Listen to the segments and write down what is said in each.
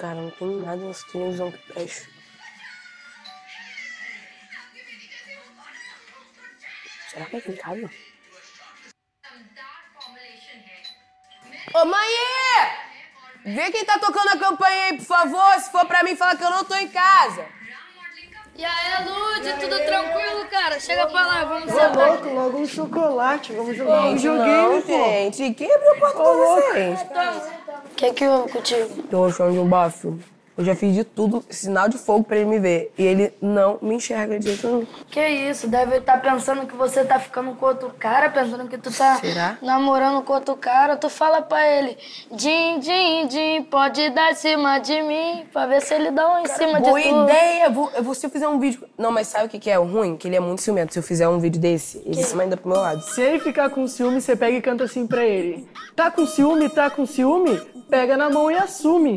Cara, não tem nada nessa televisão que preste. Será que é casa? Ô, mãe! Vê quem tá tocando a campanha aí, por favor. Se for pra mim, fala que eu não tô em casa. E aí, Lud, tudo tranquilo, cara? Chega pra lá, vamos Ô, sentar. louco, logo um chocolate. Vamos jogar um Gente, joguinho, não, pô. gente. Quem abriu a porta pra vocês? O que é que houve contigo? Tô achando de um bafo. Eu já fiz de tudo, sinal de fogo pra ele me ver. E ele não me enxerga de jeito nenhum. Que isso, deve estar pensando que você tá ficando com outro cara, pensando que tu tá Será? namorando com outro cara. Tu fala pra ele, Din, din, din, pode dar em cima de mim, pra ver se ele dá um em cima de Boa tu. ideia! Vou, eu vou, se eu fizer um vídeo. Não, mas sabe o que, que é o ruim? Que ele é muito ciumento. Se eu fizer um vídeo desse, ele se manda pro meu lado. Se ele ficar com ciúme, você pega e canta assim pra ele. Tá com ciúme, tá com ciúme? Pega na mão e assume.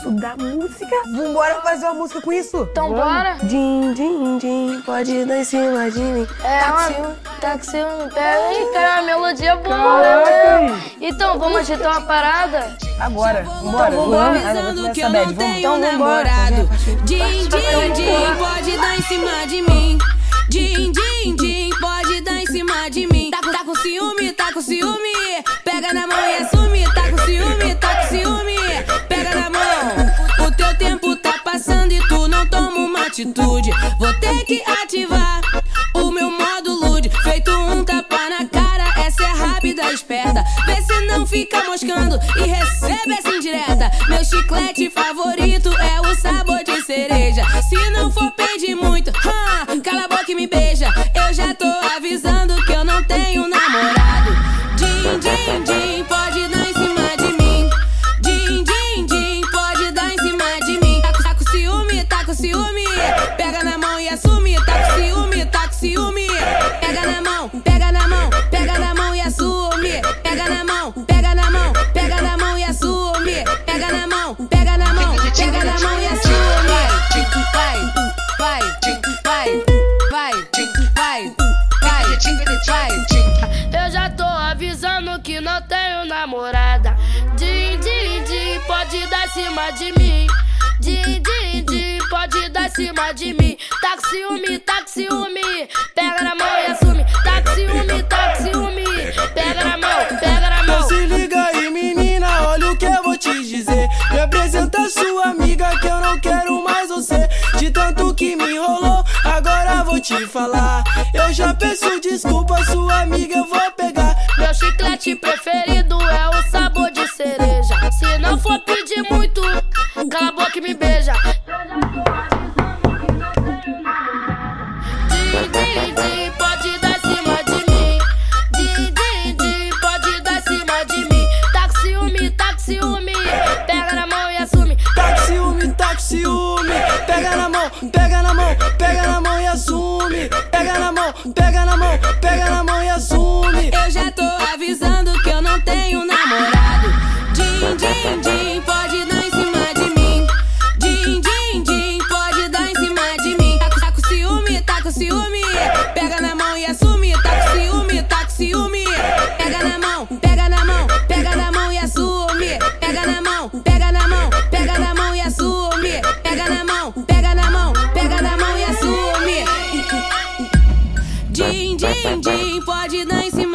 Isso dá música. Vambora fazer uma música com isso? Então bora. Din, din, din, pode dar em cima de mim. É, Tá com uma... ciúme? Tá com ciúme, pega. Ih, cara, a melodia é boa, né? Então, vamos agitar uma parada? Agora, vambora. Então vambora. Vamos. Ah, não, vou Avisando que eu não Vamos. tenho Então, vambora. namorado. Din, din, din, pode dar em cima de mim. Din, din, din, pode dar em cima de mim. Tá, com- tá com ciúme, tá com ciúme. Pega na mão atitude. Vou ter que ativar o meu modo lude. Feito um tapa na cara, essa é rápida, esperta. Vê se não fica moscando e recebe essa indireta. Meu chiclete favorito é o sabor de cereja. Se não for pedir muito, Pega na mão e assume. Tá com ciúme, tá com ciúme. Pega na mão, pega na mão, pega na mão e assume. Pega na mão, pega na mão, pega na mão e assume. Pega na mão, pega na mão, pega na mão e assume. Vai, vai, vai, vai, vai, vai, vai. Eu já tô avisando que não tenho namorada. Din, din, din, pode dar cima de mim. Din, din, din, pode dar em cima de mim. Tá com ciúme, tá com ciúme. Pega na mão e assume. Tá com ciúme, tá com ciúme. Pega na mão, pega na Então mão. se liga aí, menina, olha o que eu vou te dizer. Me apresenta sua amiga que eu não quero mais você. De tanto que me enrolou, agora vou te falar. Eu já peço desculpa, sua amiga eu vou pegar. Meu chiclete preferido é o sabor pega na mão, pega na mão e assume. Eu já tô avisando que eu não tenho namorado. Din, din, din, pode dar em cima de mim. Din, din, din, pode dar em cima de mim. Tá, com- tá com ciúme, tá com ciúme. Pega na mão e assume. Tá com ciúme, tá com ciúme. Pega na mão, assume. Din, din, din, pode dar em cima.